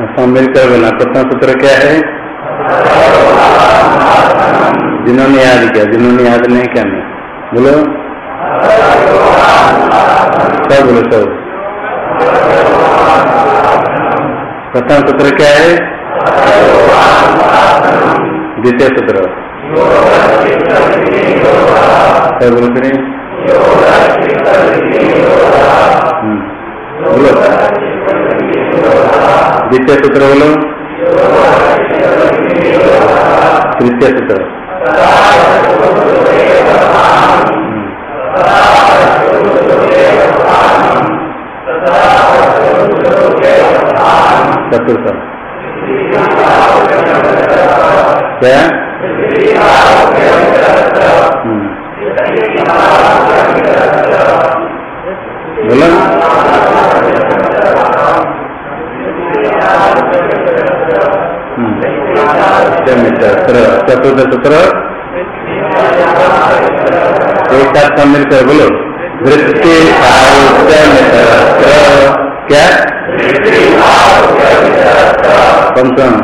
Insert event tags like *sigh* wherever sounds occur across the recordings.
मिलकर बोला प्रथम सूत्र क्या है? जिन्होंने याद किया, जिन्होंने याद नहीं किया, नहीं। बोलो। सब बोलो, सब। प्रथम सूत्र क्या है? द्वितीय सूत्र सब बोलो हम्म। बोलो। द्वितीय सूत्र बोलो तृतीय सूत्र चतुर्थ क्या हम्म। चतुर्थ सूत्र एक साथ सब मिलकर बोलो, वृत्ति क्या पंचम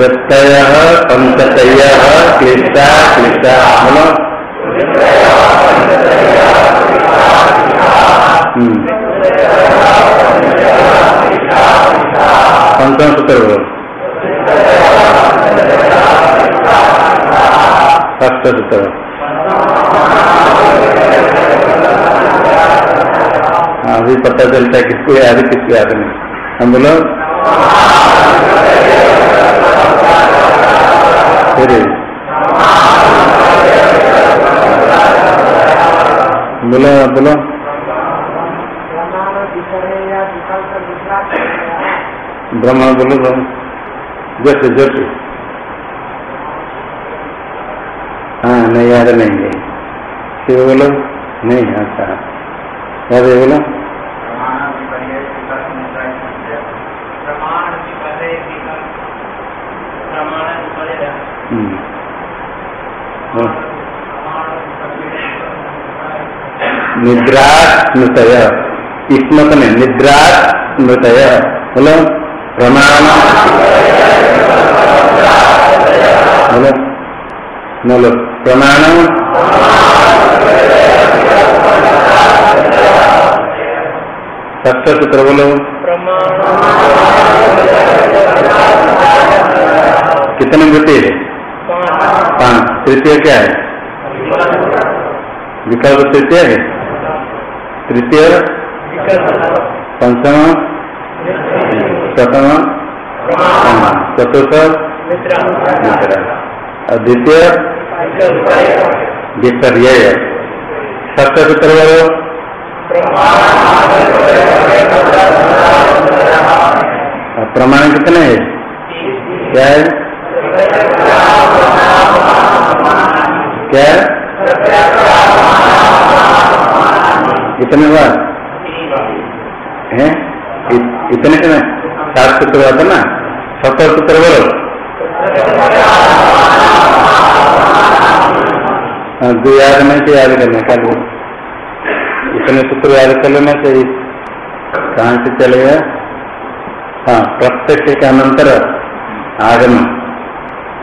वृत्तय पंचतय क्लिष्टा क्लिष्टा बोलो पंचम सूत्र बोलो अभी पता चलता है किसको याद है, किसको याद नहीं। हम बोलो। फिर। बोलो बोलो। ब्रह्म बोलो ब्रह्म जैसे जैसे। हाँ नहीं याद नहीं है। फिर बोलो, नहीं अच्छा। याद है बोलो? हम्म। निद्रा स्मृतय स्मृत में निद्रा स्मृतय बोलो प्रमाण बोलो बोलो प्रमाण ष्ठ सूत्र बोलो कितने वृत्ति है पाँच तृतीय क्या है विकल्प तृतीय है तृतीय पंचम प्रथम चतुर्थ? मित्र। और द्वितीय? विपर्य सूत्र प्रमाण कितने है? क्या है? क्या कितने बार? है? इत, इतने में सात सूत्र होता ना सत्तर सूत्र बोलो. हाँ, जो याद नहीं तो याद करना कल इतने सूत्र याद कर लेना चाहिए। कहाँ से चलेगा हाँ प्रत्यक्ष के अनंतर आगम।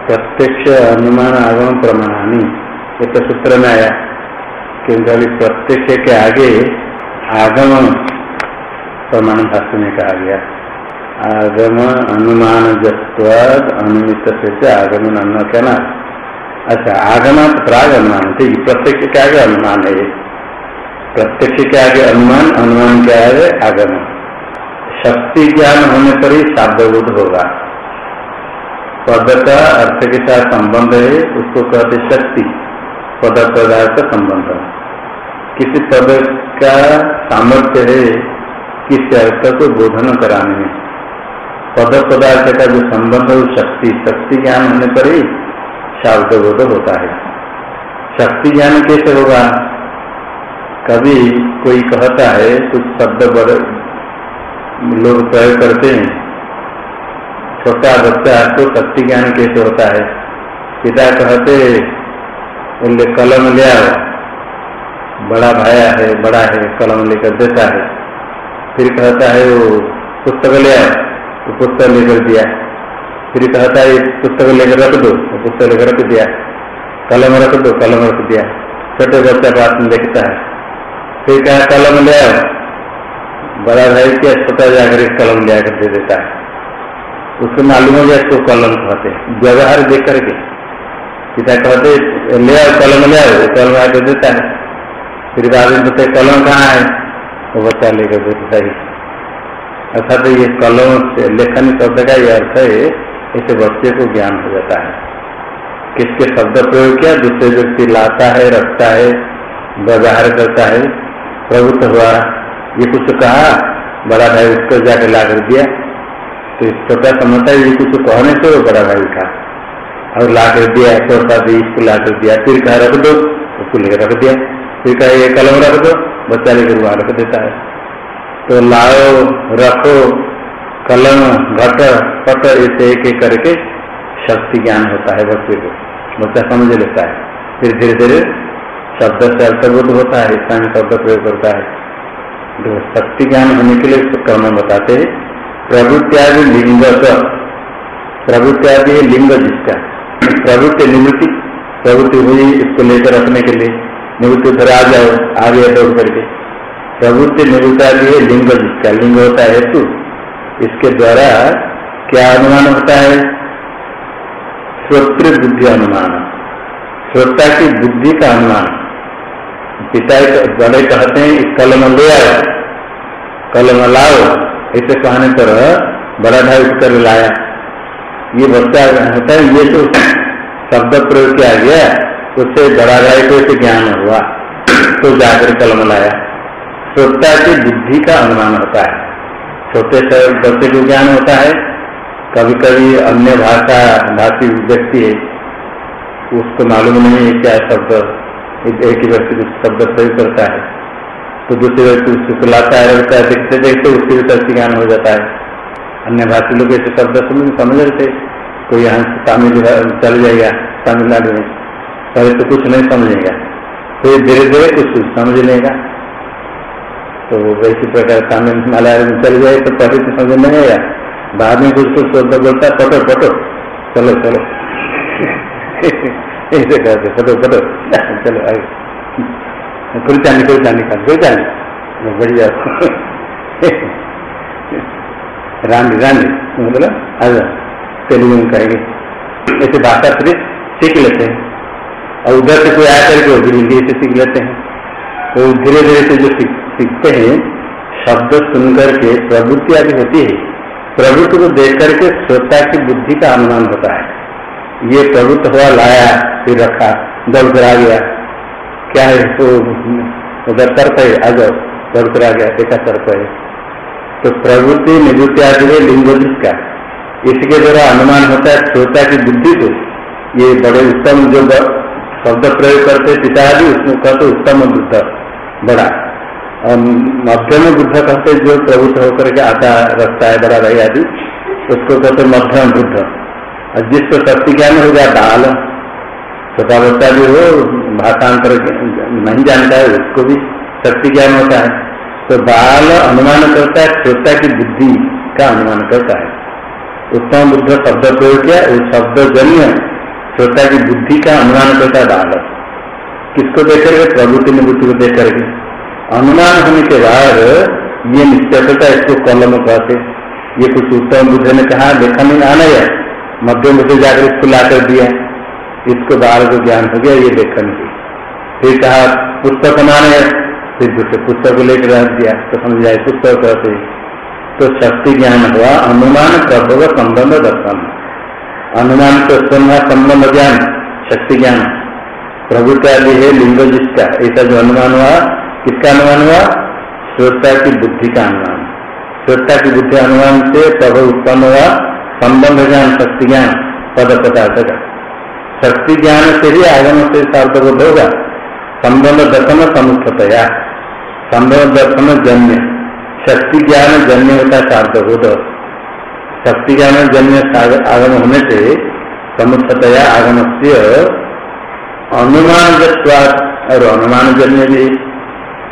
प्रत्यक्ष अनुमान आगम प्रमाणानी। ये तो सूत्र में आया क्योंकि अभी प्रत्यक्ष के आगे आगम प्रमाण भाष्य में कहा गया। आगम अनुमान जत्वाद अनुमित से आगमन अन्न क्या ना अच्छा आगम प्राग अनुमान ठीक प्रत्यक्ष के आगे अनुमान है? प्रत्यक्ष के आगे अनुमान? अनुमान के आगे आगम शक्ति ज्ञान होने पर ही शाब्दबोध होगा। पद का अर्थ के साथ संबंध है, उसको कहते शक्ति। पद पदार्थ संबंध। किसी पद का सामर्थ्य है किसी अर्थ को बोधन कराने में? पद पदार्थ का जो संबंध है शक्ति शक्ति ज्ञान होने पर ही शाब्दबोध होता है। शक्ति ज्ञान कैसे होगा? कभी कोई कहता है, कुछ शब्द बड़े लोग प्रयोग करते हैं, छोटा बच्चा तो शक्ति ज्ञान कैसे होता है? पिता कहते, बोले, कलम ले आओ। बड़ा भाया है, बड़ा है, कलम लेकर देता है। फिर कहता है, वो पुस्तक ले आया तो पुस्तक लेकर दिया। फिर कहता है पुस्तक लेकर रख दो वो पुस्तक लेकर रख दिया। कलम रख दो, कलम रख दिया। छोटे बच्चा बात में देखता है। फिर कहा, कलम ले आओ। बड़ा भाई के छोटा जाकर कलम ले आकर दे देता है। उसको मालूम हो गया, इसको कलम कहते व्यवहार देख करके। पिता कहते ले आओ, कलम ले आओ। कलम आकर देता है। फिर बाद में बताए कलम कहाँ है? वो बच्चा लेकर देता ही। अर्थात ये कलम से लेखन शब्द का ये अर्थ है ऐसे बच्चे को ज्ञान हो जाता है। किसके शब्द प्रयोग किया? दूसरे व्यक्ति लाता है, रखता है व्यवहार करता है प्रभुत्व हुआ। ये कुछ कहा, बड़ा भाई उसको जाकर ला कर दिया। तो छोटा समझता है, ये कुछ कहने से वो बड़ा भाई उठा। और ला कर दिया भी इसको ला कर दिया। फिर कहा, रख दो। उसको लेकर रख दिया। फिर कहा, ये कलम रख दो। बच्चा लेकर वहाँ रख देता है। तो लाओ, रखो, कलम घट पट ऐसे एक एक करके शक्ति ज्ञान होता है बच्चे को। बच्चा समझ लेता है। फिर धीरे धीरे शब्द से अर्थबोध होता है इसका शब्द प्रयोग करता है। तो शक्ति ज्ञान होने के लिए उसको क्रम बताते हैं। प्रभुत्यादि लिंग प्रभुत्यादि लिंग जिसका। प्रभुत्व निवृत्ति प्रवृत्ति हुई इसको लेकर रखने के लिए। निवृत्ति उधर आ जाओ, आगे दौड़ करके। प्रवृत्ति निवृत्ता भी है, लिंग जिसका लिंग होता है हेतु। इसके द्वारा क्या अनुमान होता है? श्रोत्र बुद्धि अनुमान। श्रोता की बुद्धि का अनुमान। पिता बड़े कहते हैं कलम ले आओ कलम लाओ। ऐसे कहने पर बड़ा भाई उठकर लाया। ये बच्चा होता है, ये तो शब्द प्रयोग किया गया, उससे बड़ा भाई को ज्ञान हुआ तो जाकर कलम लाया। श्रोता की बुद्धि का अनुमान होता है। छोटे से बच्चे को ज्ञान होता है। कभी कभी अन्य भाषा, भाषी व्यक्ति है उसको मालूम नहीं है क्या शब्द, एक ही व्यक्ति शब्द प्रयोग करता है। तो दूसरे व्यक्ति उसको लाता है रखता है, देखते देखते उसके भी सच्ची ज्ञान हो जाता है। अन्य भाषी लोग ऐसे शब्द समझ समझ थे कोई यहाँ से तमिल चल जाएगा, तमिलनाडु में। पहले तो कुछ नहीं समझेगा। फिर धीरे धीरे कुछ समझ लेगा। तो वैसी प्रकार तमिल मलयालम चल जाए तो पहले तो समझ नहीं आया। बाद में कुछ कुछ शब्द बोलता, पटो पटो, चलो चलो। *laughs* ऐसे कहते पटो पटो, चलो कोई चांदी खा कोई चांदी बढ़िया। *laughs* रानी रानी मतलब आजा तेलुगु में कहेंगे। ऐसे भाषा फिर सीख लेते हैं। और उधर से कोई आया करके वो हिंदी से सीख लेते हैं। तो धीरे धीरे से जो सीखते हैं, शब्द सुनकर के प्रवृत्ति आदि होती है, प्रवृत्ति को देख करके श्रोता की बुद्धि का अनुमान होता है। ये प्रवृत्त हुआ, लाया, फिर रखा दौड़ कर गया। क्या है? तो उधर सर्प है, आ जाओ दौड़ गया, देखा सर्प है। तो प्रवृत्ति निवृत्ति आदि है, लिंग जिसका। इसके द्वारा अनुमान होता है, श्रोता की बुद्धि को, ये बड़े उत्तम जो शब्द प्रयोग करते पिता आदि उसमें कहते उत्तम बुद्ध बड़ा। और मध्यम बुद्ध कहते, जो प्रभुत्व होकर के आता रखता है, बड़ा भाई आदि, उसको कहते मध्यम बुद्ध और जिसको शक्ति ज्ञान हो गया, बाल। बच्चा भी हो, भाषांतर नहीं जानता है, उसको भी शक्ति ज्ञान होता है। तो बाल अनुमान करता है, श्रोता की बुद्धि का अनुमान करता है। उत्तम बुद्ध शब्द प्रयोग किया शब्द जन्य श्रोता की बुद्धि का अनुमान करता है बाल किसको देख करके प्रभुति निवृत्ति को देख करके। अनुमान होने के बाद ये निश्चय है इसको कलम कहते ये कुछ उत्तम बुद्ध ने कहा, देखा नहीं, आना है मध्यम बुद्ध जाकर इसको ला कर दिया। इसको बाहर को ज्ञान हो गया, ये देखने की फिर कहा, पुस्तक मान है। फिर दूसरे पुस्तक को लेकर रख दिया। तो समझ जाए पुस्तक कहते तो शक्ति ज्ञान हुआ, अनुमान प्रभव संबंध दर्शन। अनुमान तो सुनना संबंध ज्ञान शक्ति ज्ञान प्रभु का है लिंग जिसका ऐसा जो अनुमान हुआ, किसका अनुमान हुआ? श्रोता की बुद्धि का अनुमान। श्रोता की बुद्धि अनुमान से प्रभु उत्पन्न हुआ संबंध ज्ञान शक्ति ज्ञान पद पदार्थ का शक्ति ज्ञान से ही आगम से सार्थबोध होगा। संबंध दर्शन समुखतया संबंध दर्शन जन्य। शक्ति ज्ञान जन्य होता सार्थबोध। शक्ति ज्ञान जन्य आगम होने से समुखतया आगम से अनुमान और अनुमान जन्य भी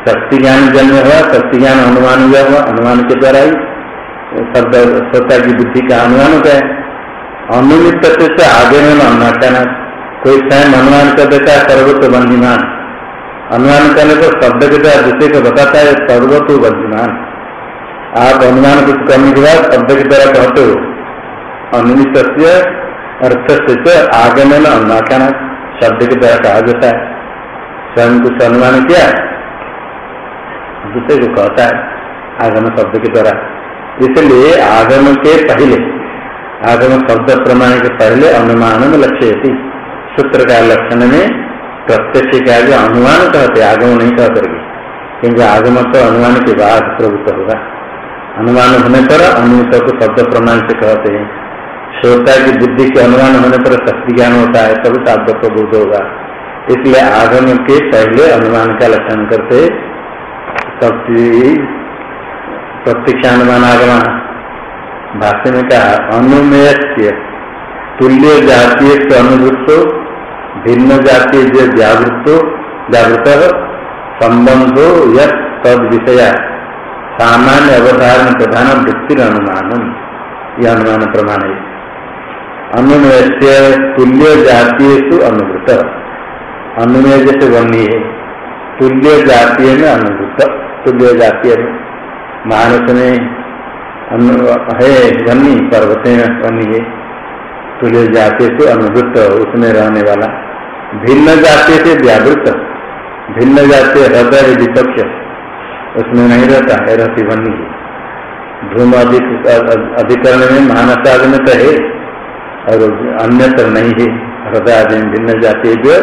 शक्ति ज्ञान जन्म हुआ शक्ति ज्ञान अनुमान हुआ हुआ अनुमान के द्वारा ही शब्द श्रोता की बुद्धि का अनुमान होता है। अनुमित से आगे में अन्नाटाना कोई स्वयं अनुमान कर देता है सर्वत्व बंदीमान अनुमान करने को शब्द के द्वारा दूसरे को बताता है सर्वत्व बंदीमान आप अनुमान कुछ करने के बाद शब्द के द्वारा कहते हो। अनुमित अर्थ से आगमन अन्नाटाना शब्द के द्वारा कहा जाता है। स्वयं कुछ अनुमान किया। दूसरे को कहता है आगम शब्द के द्वारा इसलिए आगम के पहले आगम शब्द प्रमाण के पहले अनुमान में लक्ष्य थी सूत्र का लक्षण में प्रत्यक्ष के आगे अनुमान कहते आगम नहीं कह करके क्योंकि आगम तो अनुमान के बाद प्रभुत्व होगा। अनुमान होने पर अनुमित को शब्द प्रमाण से कहते हैं। श्रोता की बुद्धि के अनुमान होने पर शक्ति ज्ञान होता है, तभी शब्द प्रबुद्ध होगा। इसलिए आगम के पहले अनुमान का लक्षण करते प्रत्यक्षानुमान आगमन भाष्य में कहा अनुमेय तुल्य जातीय से अनुभुत भिन्न जातीय जो जागृत जागृत संबंधो यद विषय सामान्य अवधारण प्रधान वृत्ति अनुमान यह अनुमान प्रमाण है। अनुमेय तुल्य जातीय अनुभूत अनुमेय जैसे वन्य है। तुल्य जातीय में अनुभूत तुल्य जातीय में मानस में है वन्य पर्वत में वन्य है। तुल्य जातीय से अनुभूत उसमें रहने वाला। भिन्न जातीय से व्यावृत भिन्न जातीय हृदय विपक्ष। उसमें नहीं रहता, है रहती वन्य। धूम अधिक अधिकरण में मानसाद में तो है, और अन्यत्र नहीं है। हृदय आदि में भिन्न जातीय जो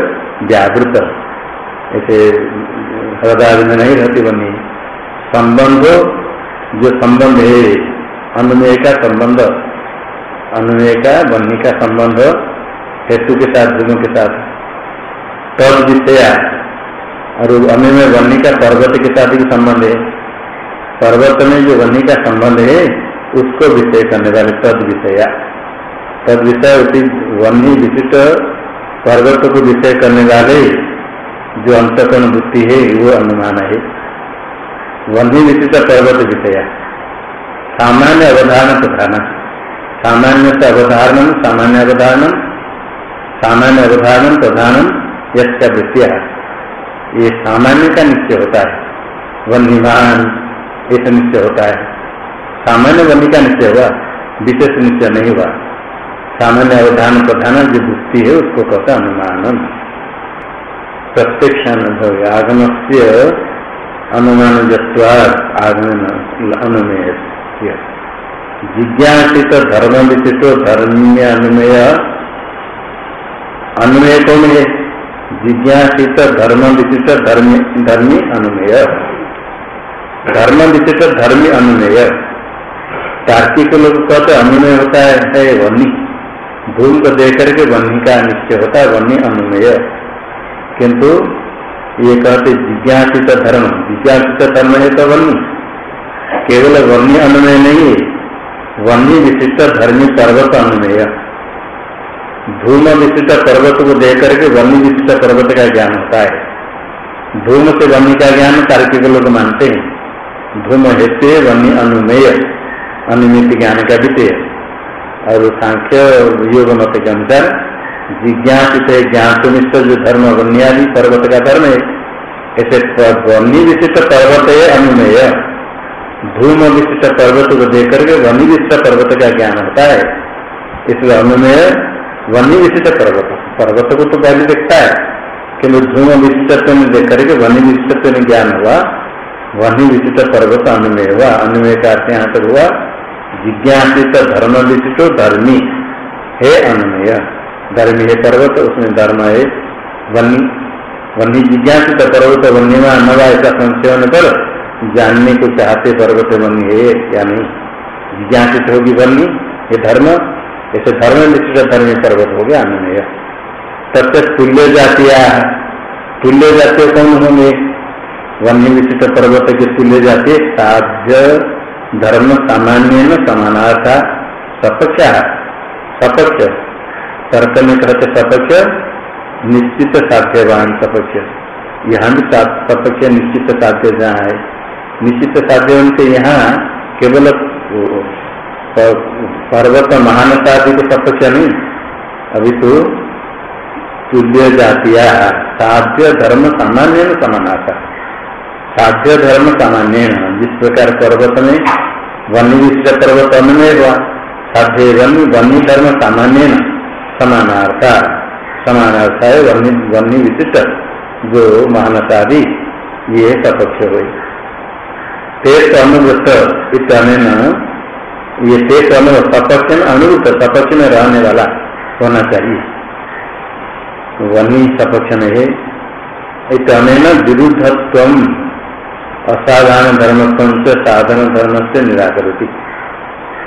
व्यावृत। ऐसे हृदय आदि में नहीं रहती बनी संबंध, जो संबंध है, अनुमेय का संबंध। अनुमेय का बन्नी का संबंध, हेतु के साथ, गुणों के साथ। तद विषया। और अनुमेय बन्नी का पर्वत के साथ भी संबंध है। पर्वत में जो बन्नी का संबंध है, उसको विषय करने वाले तद विषया तद विषय उसी वन्नी विशिष्ट पर्वत को विषय करने वाले जो अंतकरण बुद्धि है, वो अनुमान है। वन्य विशिष्ट पर्वत विषय। सामान्य अवधारण प्रधान। सामान्य से अवधारण सामान्य अवधारण सामान्य अवधारण प्रधान यश ये सामान्य का निश्चय होता है। वन्यमान ऐसा निश्चय होता है। सामान्य वन्य का निश्चय हुआ विशेष निश्चय नहीं हुआ सामान्य अवधान प्रधान जो बुद्धि है, उसको कहता अनुमान प्रत्यक्ष अनुभव आगम से अनुमान जत्वाद आगमन अनुमेय जिज्ञासित धर्म विशिष्ट धर्मीय अनुमेय अनुमेय कौन है? जिज्ञासित धर्म विशिष्ट धर्मी धर्मी अनुमेय। धर्म विशिष्ट धर्मी अनुमेय। तार्किक लोग कहते अनुमेय होता है वनी भूल को देख करके वन्य का निश्चय होता है वन्य अनुमेय। किंतु ये कहते जिज्ञासित धर्म। जिज्ञासित धर्म है तो वन्य केवल वन्य अनुमेय नहीं है वन्य विशिष्ट धर्मी पर्वत अनुमेय। धूम विशिष्ट पर्वत को देख करके वन्य विशिष्ट पर्वत का ज्ञान होता है। धूम से वन्य का ज्ञान तार्किक लोग मानते हैं। धूम हेतु वन्य अनुमेय अनुमित ज्ञान का विषय और सांख्य योग मत के अनुसार जिज्ञासित ज्ञातनिष्ठ जो धर्म वन्यादि पर्वत का धर्म है, ऐसे वन्य विशिष्ट पर्वत है अनुमेय। धूम विशिष्ट पर्वत को देख करके वन्य विशिष्ट पर्वत का ज्ञान होता है। इसलिए अनुमेय वन्य विशिष्ट पर्वत। पर्वत को तो पहले देखता है किन्तु धूम विशिष्टत्व में देख करके वन्य विशिष्टत्व में ज्ञान हुआ, वन्य विशिष्ट पर्वत अनुमेय हुआ। अनुमेय का अर्थ यहाँ तक हुआ, जिज्ञासित धर्म विशिष्टो धर्मी है अनुमय धर्मी है पर्वत, उसमें धर्म है वन्नी वन्नी जिज्ञासित पर्वत वन्यमा नवा ऐसा संशय होने पर जानने को चाहते पर्वत वन्य है या नहीं? जिज्ञासित होगी वन्य, ये धर्म। ऐसे धर्म विशिष्ट धर्मी पर्वत हो गया अनुमय तक तुल्य जातिया तुल्य जातीय कौन होंगे? वन्य विशिष्ट पर्वत के तुल्य जातीय साध्य धर्म सामान्य न समानार्था सपक्ष सपक्ष। तर्क में कहते सपक्ष, निश्चित साध्यवान सपक्ष। यहाँ भी सपक्ष निश्चित साध्य जहाँ है। निश्चित साध्य उनसे यहाँ केवल पर्वत महानता आदि को सपक्ष नहीं? अभी तो तुल्य जातिया, साध्य धर्म सामान्य समानाता। साध्य धर्म सामान्य जिस प्रकार पर्वत में वन्य विशिष्ट पर्वत अन्य हुआ साध्य वन्य वन्य धर्म सामान्य समानार्था। समानार्था है वन्य वन्य विशिष्ट, जो महानता आदि, ये सपक्ष हुए तेज अनुवृत इतने ये तेज अनुभव सपक्ष में अनुवृत सपक्ष में रहने वाला होना चाहिए। वन्य सपक्ष में है। इतने विरुद्धत्व असाधारण धर्मत्व से साधारण धर्म से निराकरती।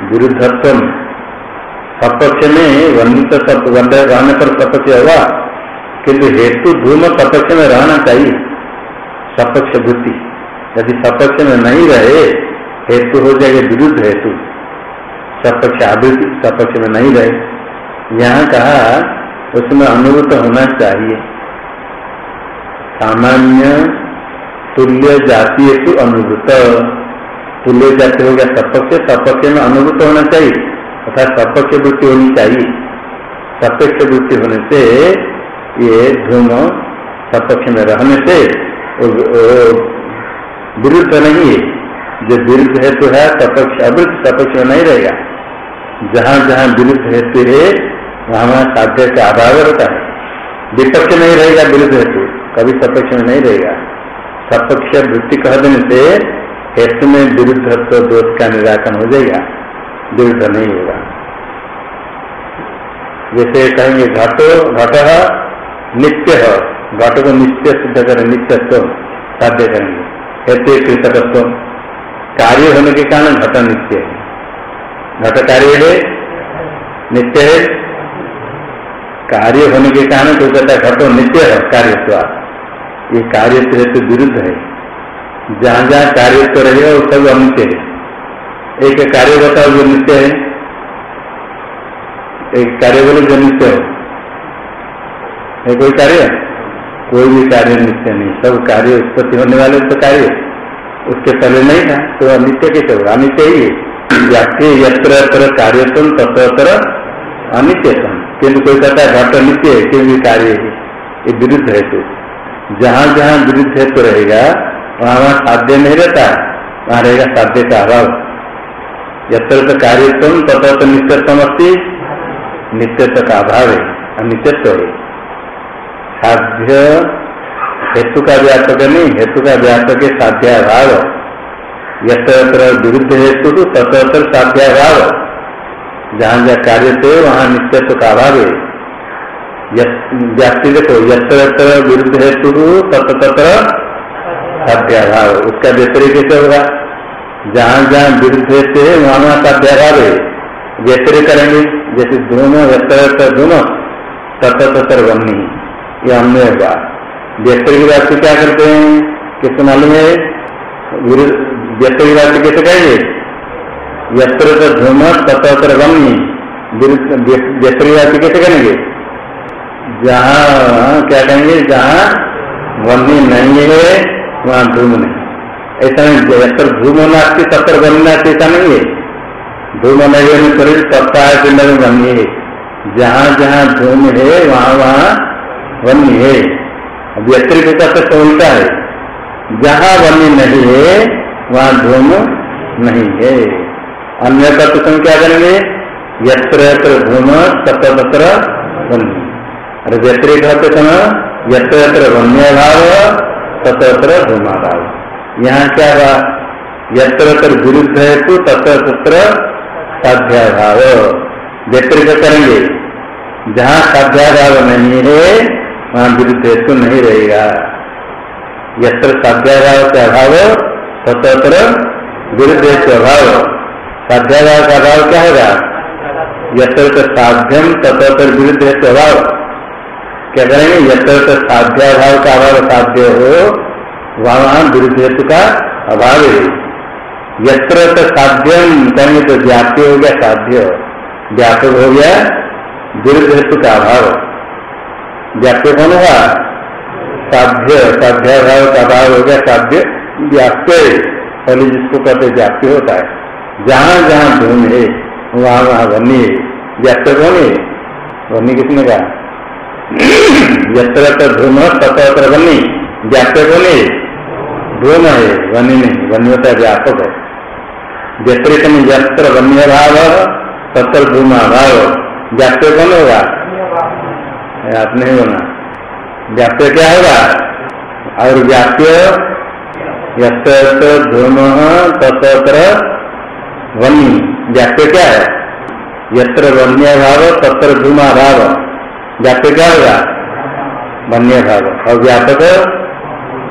विरुद्धत्व सपक्ष में वन्य रहने पर सपक्ष हुआ, किंतु हेतु धूम सपक्ष में रहना चाहिए। सपक्ष वृत्ति। यदि सपक्ष में नहीं रहे, हेतु हो जाएगा विरुद्ध हेतु। सपक्ष आवृत्ति सपक्ष में नहीं रहे। यहाँ कहा, उसमें अनुरूत होना चाहिए। सामान्य तुल्य जातीय तो अनुभूत तुल्य जाति हो गया सपक्ष सपक्ष में अनुभूत होना चाहिए। अर्थात सपक्ष वृत्ति होनी चाहिए। सपक्ष वृत्ति होने से ये धूम सपक्ष में रहने से विरुद्ध नहीं है। जो विरुद्ध हेतु है, सपक्ष अवृद्ध सपक्ष में नहीं रहेगा। जहाँ जहाँ विरुद्ध हेतु है, वहाँ वहाँ साध्य का अभाव रहता है। विपक्ष नहीं रहेगा विरुद्ध हेतु, कभी सपक्ष में नहीं रहेगा। सपक्ष वृत्ति कह देने से हेतु में विरुद्धत्व दोष का निराकरण हो जाएगा, विरुद्ध नहीं होगा। जैसे कहेंगे, घट घट नित्य है। घट को नित्य सिद्ध करें, नित्यत्व साध्य करेंगे। हेतु कृतकत्व। कार्य होने के कारण घट नित्य है। घट कार्य है नित्य है कार्य होने के कारण तो कहता है घटो नित्य है कार्य ये कार्य तो विरुद्ध है। जहाँ जहाँ कार्य तो रहेगा वो सब अनित्य है। एक कार्य बताओ जो नित्य है। एक कार्य बोले जो नित्य हो। है कोई कार्य? कोई भी कार्य नित्य नहीं। सब कार्य उत्पत्ति होने वाले तो कार्य। उसके पहले नहीं था तो अनित्य कैसे होगा? अनित्य ही है। जाके यत्र यत्र कार्यतम तत्र अनित्यतम किन्तु कोई कहता है घट नित्य है क्योंकि कार्य है, ये विरुद्ध है तो जहाँ जहाँ विरुद्ध हेतु रहेगा, वहाँ वहाँ साध्य नहीं रहता, वहाँ रहेगा साध्य का अभाव। यत्र तो कार्यत्म तथा तो नित्यत्म अस्ती, नित्यत्व का अभाव है, अनित्यत्व है। साध्य हेतु का व्यापक नहीं, हेतु का व्यापक है साध्य अभाव। यत्र विरुद्ध हेतु तो तत्र साध्य अभाव जहाँ जहाँ कार्य थे, वहाँ नित्यत्व का अभाव है। व्याप्ति देखो यत्र विरुद्ध हेतु तत्र तत्र साध्याभाव। उसका व्यतिरिक कैसे होगा? जहाँ जहाँ विरुद्ध हेतु है वहाँ वहाँ साध्याभाव है। व्यतिरिक करेंगे, जैसे धूम यत्र धूम तत्र तत्र बनी ये हमने होगा व्यतिरिक व्याप्ति क्या करते हैं? किस मालूम है? व्यतिरिक व्याप्ति कैसे कहेंगे? यत्र धूम, तत्र बनी व्यतिरिक व्याप्ति कैसे करेंगे? जहाँ, क्या कहेंगे? जहाँ वन्य नहीं है, वहाँ धूम नहीं। ऐसा नहीं जैसे धूम नास्ती तत्र वन्य ऐसा नहीं है। धूम नहीं है शरीर सप्ताह पिंड में वन्य है। जहाँ जहाँ धूम है, वहाँ वहाँ वन्य है। व्यतिरिक्त तो उल्टा है? जहाँ वन्य नहीं है वहाँ धूम नहीं है। अन्य तत्व तो क्या करेंगे? यत्र यत्र धूम तत्र तत्र वन्य अरे व्यतिरिक होते समय यत्र यत्र भाव, तत्र धूमाभाव यहाँ क्या हुआ? यत्र यत्र विरुद्ध है तो तत्र तत्र साध्याभाव व्यतिरिक करेंगे। जहाँ साध्याभाव नहीं है, वहाँ विरुद्ध हेतु नहीं रहेगा। यत्र साध्याभाव का अभाव तत्र विरुद्ध हेतु अभाव साध्याभाव का अभाव क्या होगा? यत्र साध्यम तत्र विरुद्ध हेतु अभाव क्या करेंगे? यत्र साध्याभाव का अभाव साध्य हो, वहाँ विरुद्ध हेतु का अभाव है। यत्र साध्यम कहेंगे तो व्याप्य हो गया, साध्य। व्यापक हो गया विरुद्ध हेतु का अभाव। व्याप्य कौन होगा साध्य। साध्याभाव का अभाव हो गया, साध्य। व्याप्य पहले जिसको कहते व्याप्य होता है। जहाँ जहाँ धूम है, वहाँ वहाँ वन्य है। व्याप्य कौन है? वन्य किसने कहा? धूम तत्र वन्य। व्याप्य कौन धूम है। वन्य नहीं वन्य होता है व्यापक है। व्यतिरिक्त में यत्र वन्य भाव तत्र धूमा भाव व्याप्य कौन होगा? आप नहीं होना। व्याप्य क्या होगा? और व्याप्य यत्र धूम तत्र वन्य व्याप्य क्या है? यत्र वन्य भाव तत्र धूमा भाव व्याप्य क्या होगा? वन्य भाव और व्यापक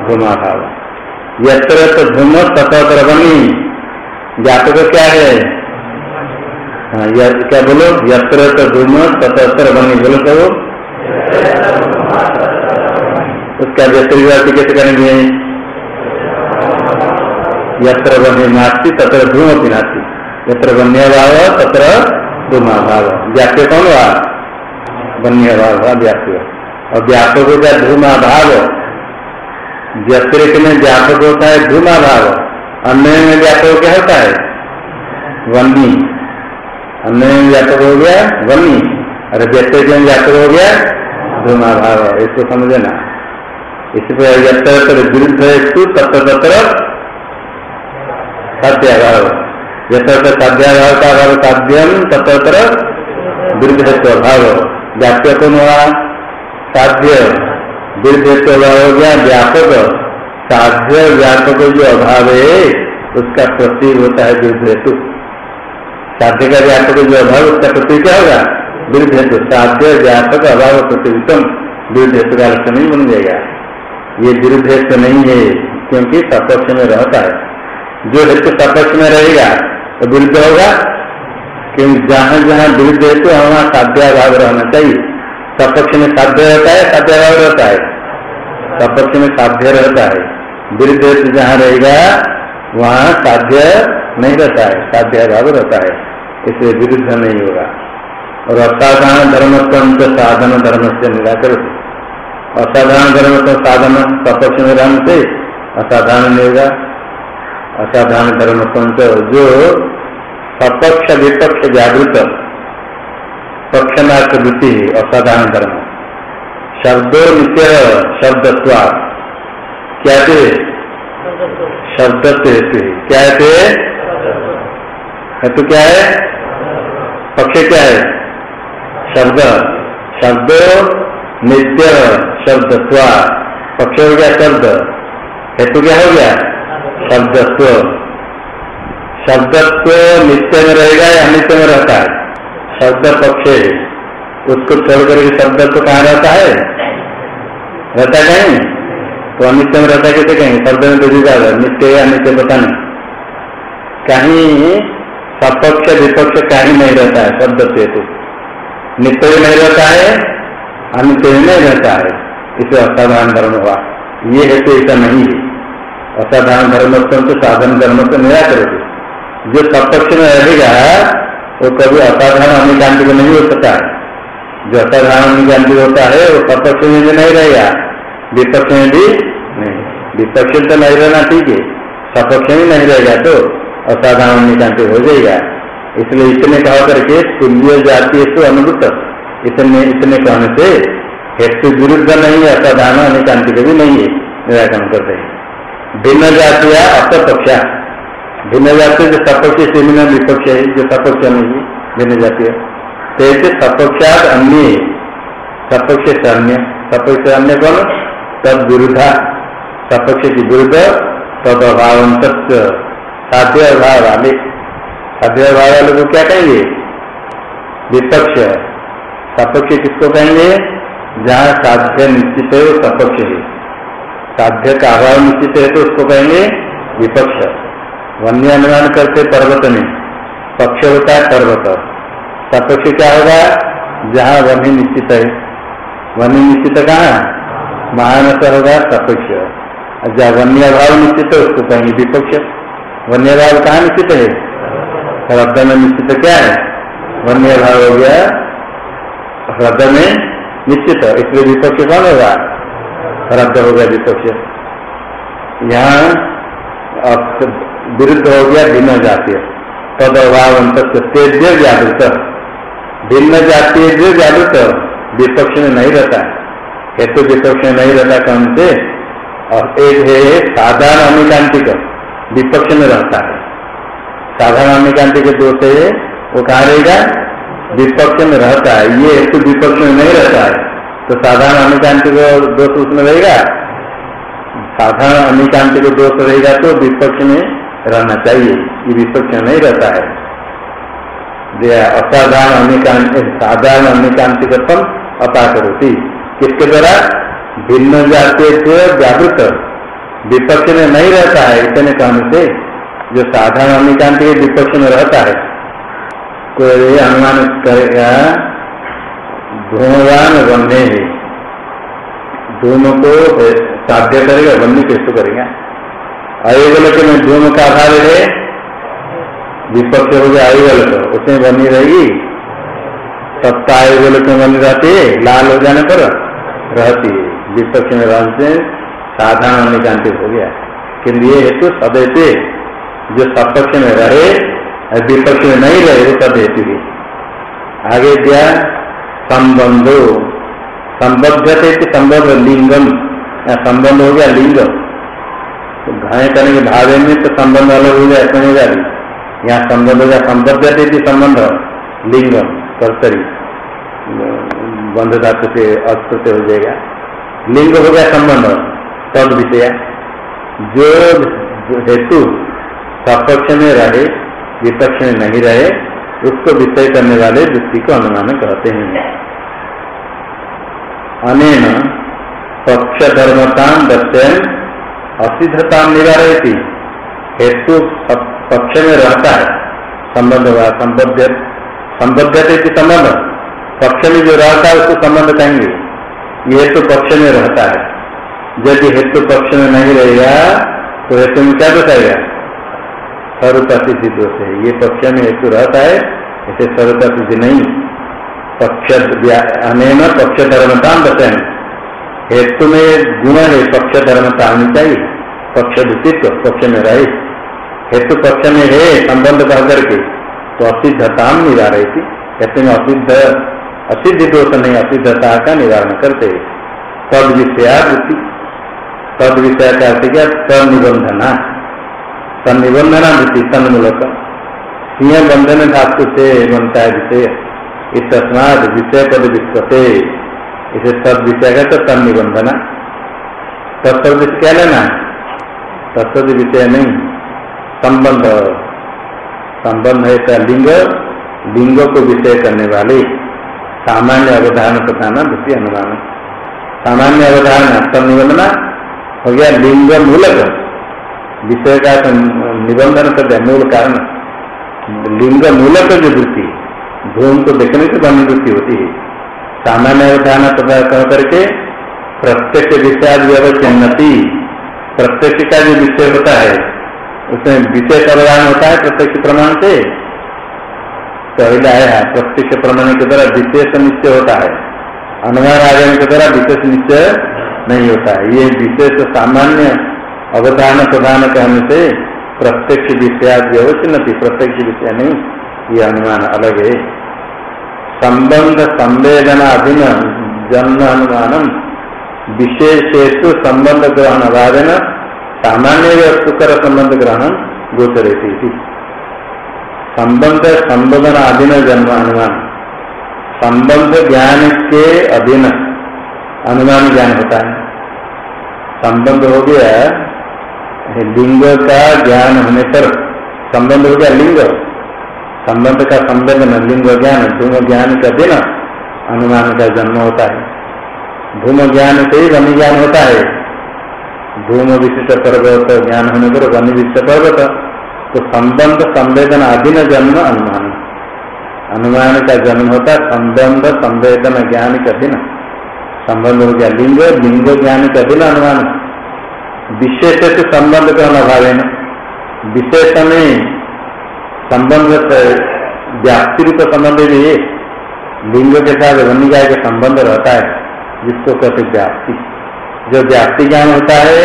धूमा भाव यत्र धूम तत्र वन्य व्यापक क्या है? हाँ क्या बोलो? यत्र धूम तत्र वन्य बोलो कहो उसका व्यतिरिक्त कैसे करेंगे? यत्र वन्य नास्ती, तत्र धूम भी नास्ती। यत्र वन्य भाव तत्र धूमा भाव व्याप्य कौन हुआ वन्य भाव हुआ व्याप्य। और व्यापक का धूमा भाव व्यतिरिक्त में व्यापक होता है धूमा भाव अन्य में व्यापक क्या होता है? वन्नी अन्य में व्यापक हो गया वन्नी अरे व्यतिरिक्त में व्यापक हो गया धूमा भाव इसको समझना। इस पर यत्र विरुद्ध है, तत्र तत्र साध्याभाव का भाव साध्यम तत्र विरुद्ध स्वभाव व्याप्य कौन हुआ साध्य विरुद्ध स्वभाव हो गया व्यापक। साध्य व्यापक जो अभाव है, उसका प्रतीक होता है विरुद्ध हेतु साध्य का व्यापक जो अभाव, उसका प्रतीक क्या होगा? विरुद्ध हेतु साध्य व्यापक अभाव प्रतियोगितम विरुद्ध हेतु का अर्थ नहीं बन जाएगा। ये विरुद्ध हेतु नहीं है, क्योंकि सपक्ष में रहता है। जो हेतु सपक्ष में रहेगा तो विरुद्ध होगा? क्योंकि जहाँ जहाँ विरुद्ध हेतु है, वहाँ साध्याभाव रहना चाहिए। सपक्ष में साध्य रहता है, साध्याभाव रहता है? सपक्ष में साध्य रहता है। विरुद्ध हेतु जहाँ रहेगा, वहाँ साध्य नहीं रहता है, साध्याभाव रहता है। इसलिए विरुद्ध नहीं होगा। और असाधारण धर्म साधन धर्म से निराकर असाधारण धर्म तो साधन सपक्ष में रहने से असाधारण नहीं होगा। असाधारण धर्म पंच जो सपक्ष विपक्ष जागृत पक्षनाथ वृत्ति असाधारण धर्म शब्दों नित्य शब्द क्या थे शब्द से क्या थे हेतु क्या है? पक्ष क्या है? शब्द। शब्द नित्य शब्द स्वा पक्ष हो गया शब्द। हेतु क्या हो गया? शब्दत्व। शब्दत्व नित्य में रहेगा या अनित्य में रहता है? शब्द पक्ष। उसको छोड़ करके शब्दत्व कहाँ रहता है? रहता है कहीं? तो अनित्य में रहता कैसे कहीं शब्द में तो जुगा नित्य या अनित्य पता नहीं। कहीं सपक्ष, विपक्ष कहीं नहीं रहता है शब्द से तो। नित्य नहीं रहता है, अनित्य नहीं रहता है। इसे असाधारण धर्म हुआ। ये है तो ऐसा नहीं है। असाधारण धर्म तो साधन धर्म तो निरा निराकर जो सपक्ष में रहेगा वो कभी असाधारण अनुकांति नहीं हो सकता है। जो असाधारण अनुकांति होता है, वो सपक्ष में भी नहीं रहेगा। विपक्ष में भी नहीं। विपक्ष तो नहीं रहना ठीक है। सपक्ष में नहीं रहेगा तो असाधारण निकांति हो जाएगा। इसलिए इतने कहा करके तुल्य जाति अनुभूत इतने इतने कहने से हेतु विरुद्ध नहीं है, असाधारण अनिकांति भी नहीं है। निराकरण करते हैं। भिन्न जातिया अपपक्षा भिन्न जाति जो सपक्ष से विपक्ष है, जो सपक्ष नहीं भिन्न जातीय तो सपक्षात अन्य सपक्ष से अन्य। सपक्ष अन्य कौन? तद विरुद्धा सपक्ष की विरुद्ध तद अभाव साध्य अभाव वाले साध्य अभाव वाले को क्या कहेंगे? विपक्ष। सपक्ष किसको कहेंगे? जहाँ साध्य निश्चित है वो सपक्ष है। साध्य का अभाव निश्चित है तो उसको कहेंगे विपक्ष। वन्य अनुमान करते पर्वत में पक्ष होता है पर्वत। सपक्ष क्या होगा? जहाँ वन्य निश्चित है। वन्य निश्चित कहाँ? महानस होगा सपक्ष जहाँ वन्य अभाव निश्चित है, उसको कहेंगे विपक्ष। वन्य अभाव कहाँ निश्चित है? शब्द में निश्चित क्या है? वन्य अभाव हो गया। हृदय में निश्चित इसलिए विपक्ष कौन होगा? रद्द हो गया विपक्ष। यहाँ विरुद्ध हो गया, भिन्न जातीय तद अभाव तेज जागृत भिन्न जातीय जो जागृत विपक्ष में नहीं रहता हेतु विपक्ष में नहीं रहता कौन से, और एक है साधारण अनिकांतिक, विपक्ष में रहता है। साधारण अनिकांतिक दोष है, वो कहा रहेगा? विपक्ष में रहता है। ये हेतु विपक्ष में नहीं रहता है। तो साधारण अनुकांति को दोष उसमें रहेगा? साधारण अनुकांति को दोष रहेगा तो विपक्ष में रहना चाहिए। ये विपक्ष नहीं रहता है। असाधारण अनिकांत, साधारण अनिकांतिकत्म अपाकरोती। किसके द्वारा? भिन्न जाते जागृत। विपक्ष में नहीं रहता है इतने कहने से। जो साधारण अनिकांतिक विपक्ष में रहता है, कोई अनुमान करेगा धूमवान बनने धूम को साध्य करेगा, बनने कैसे करेगा। अयुगल के में धूम का आधार है विपक्ष हो गया अयुगल तो उसमें बनी रहेगी। सत्ता आयुगल में बनी रहती है, लाल हो जाने पर रहती है। विपक्ष में रहते साधारण निकांतिक हो गया। किन्तु ये हेतु सदैव जो सपक्ष में रहे विपक्ष में नहीं रहे, वो सदैव आगे दिया संबंधो। संबद्धते संबंध लिंगम। या संबंध हो गया लिंग। तो घाय करने के भावे में तो संबंध अलग हो गया समझ जा रही यहाँ संबंध हो गया संबद्धते संबंध। लिंग, कर्तरी। बंध धातु से अस्कृत हो जाएगा। लिंग हो गया संबंध, तद विषय। जो हेतु सपक्ष में रहे, विपक्ष में नहीं रहे उसको विषय करने वाले वृत्ति को अनुमान कहते हैं। अनेन पक्ष धर्मता दर्शन असिद्धता निवारती हेतु पक्ष में रहता है। संबंध संबद्ध संबद्ध संबंध। पक्ष में जो रहता है, उसको संबंध कहेंगे। ये हेतु पक्ष में रहता है। यदि हेतु पक्ष में नहीं रहेगा तो हेतु में क्या बताएगा सिद्धि दोष है ये पक्ष में हेतु रहता है, इसे सिद्धि नहीं। पक्ष अनेन पक्ष धर्मता बचन हेतु में गुण है, पक्ष धर्मता होनी चाहिए। पक्ष दूषित पक्ष में रहे। हेतु पक्ष में है, संबंध कह करके तो असिद्धता निवार थी हेतु में असिद्ध असिद्ध दोष नहीं, असिद्धता का निवारण करते तद विषया तद विषय का अर्थ क्या? तनिबंधना सन्निबंधना वृत्ति सन्मूलक सिंह बंधन धातु से बनता है विषय इस तस्मात विषय पद विश्वते इसे सब विषय का तो सन्निबंधना तत्व क्या लेना तत्व विषय नहीं संबंध संबंध है क्या लिंग लिंग को विषय करने वाले सामान्य अवधारण प्रधान वृत्ति अनुमान सामान्य अवधारण तन निबंधना हो गया लिंग मूलक विषय का निबंधन कर दिया मूल कारण। लिंग मूलक जो वृत्ति धूम को देखने से बनी वृत्ति होती है। सामान्य अवधान पता कह करके प्रत्यक्ष विषय व्यवचिन्नति प्रत्यक्ष का जो विषय होता है, उसमें विषय का प्रदान होता है प्रत्यक्ष प्रमाण से। पहले आया प्रत्यक्ष प्रमाण के द्वारा विशेष निश्चय होता है। अनुमान आगमन के द्वारा विशेष निश्चय नहीं होता है। ये विशेष सामान्य अवधान प्रधान कहने से प्रत्यक्ष विषया व्यवचिन्नति प्रत्यक्ष विषय नहीं ये अनुमान अलग। है संबंध संवेदना अधीन जन्म अनुमान विशेषेषु संबंध ग्रहण अभावन सामान्य सुकर संबंध ग्रहण गोचरती संबंध संबोधन जन्म अनुमान संबंध ज्ञान के अधीन अनुमान ज्ञान होता है। संबंध हो गया लिंग का ज्ञान होने पर संबंध हो गया लिंग। संबंध का संबंध न, लिंग ज्ञान धूम ज्ञान का दिन अनुमान का जन्म होता है। धूम ज्ञान से ही वन ज्ञान होता है। धूम विशिष्ट पर्वत, ज्ञान होने पर वन विशिष्ट पर्वत। तो संबंध, संवेदन अधीन जन्म अनुमान अनुमान का जन्म होता है संबंध, संवेदन ज्ञान का दिन संबंध हो गया लिंग लिंग ज्ञान का दिन अनुमान विशेष से संबंध का अभाव है विशेष में संबंध व्याप्ति रूप संबंध भी लिंग के साथ वनिकाय का संबंध रहता है, जिसको कहते व्याप्ति। जो व्याप्ति ज्ञान होता है,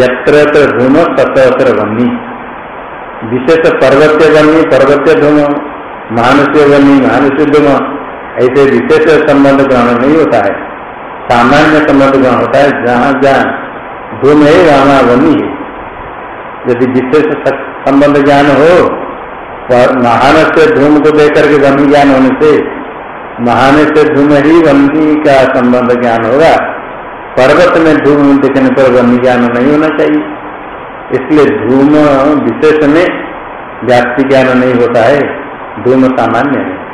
यत्र धूम तत्र बन्नी विशेष पर्वत्य बन्नी पर्वत्य धूम मानुष्य बन्नी मानुष्य धूम, ऐसे विशेष संबंध ग्रहण नहीं होता है। सामान्य संबंध ग्रहण होता है, जहाँ जहाँ है वहाँ बनी है। यदि विशेष संबंध ज्ञान हो महान से धूम को देकर के बनी ज्ञान होने से, महान से धूम ही बनी का संबंध ज्ञान होगा। पर्वत में धूम देखने पर बनी ज्ञान नहीं होना चाहिए। इसलिए धूम विशेष में व्याप्ति ज्ञान नहीं होता है। धूम सामान्य है।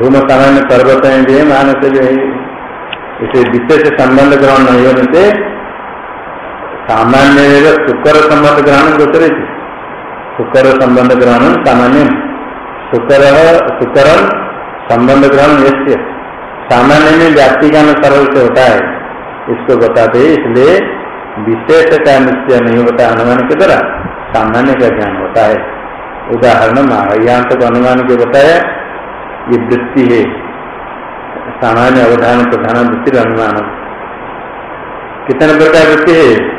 धूम सामान्य पर्वत में भी है मानस भी है। इसे विशेष संबंध ग्रहण नहीं होने से सामान्य शुक्र संबंध ग्रहण गोचरे थे। शुक्र संबंध ग्रहण सामान्य शुक्र शुक्र संबंध ग्रहण यश्य सामान्य में व्याप्ति ज्ञान सरल से होता है। इसको बताते इसलिए विशेष का निश्चय नहीं होता अनुमान के द्वारा सामान्य का ज्ञान होता है। उदाहरण यहाँ तक अनुमान के बताया, ये वृत्ति है। सामान्य अवधान प्रधान वृत्ति अनुमान कितने प्रकार वृत्ति है?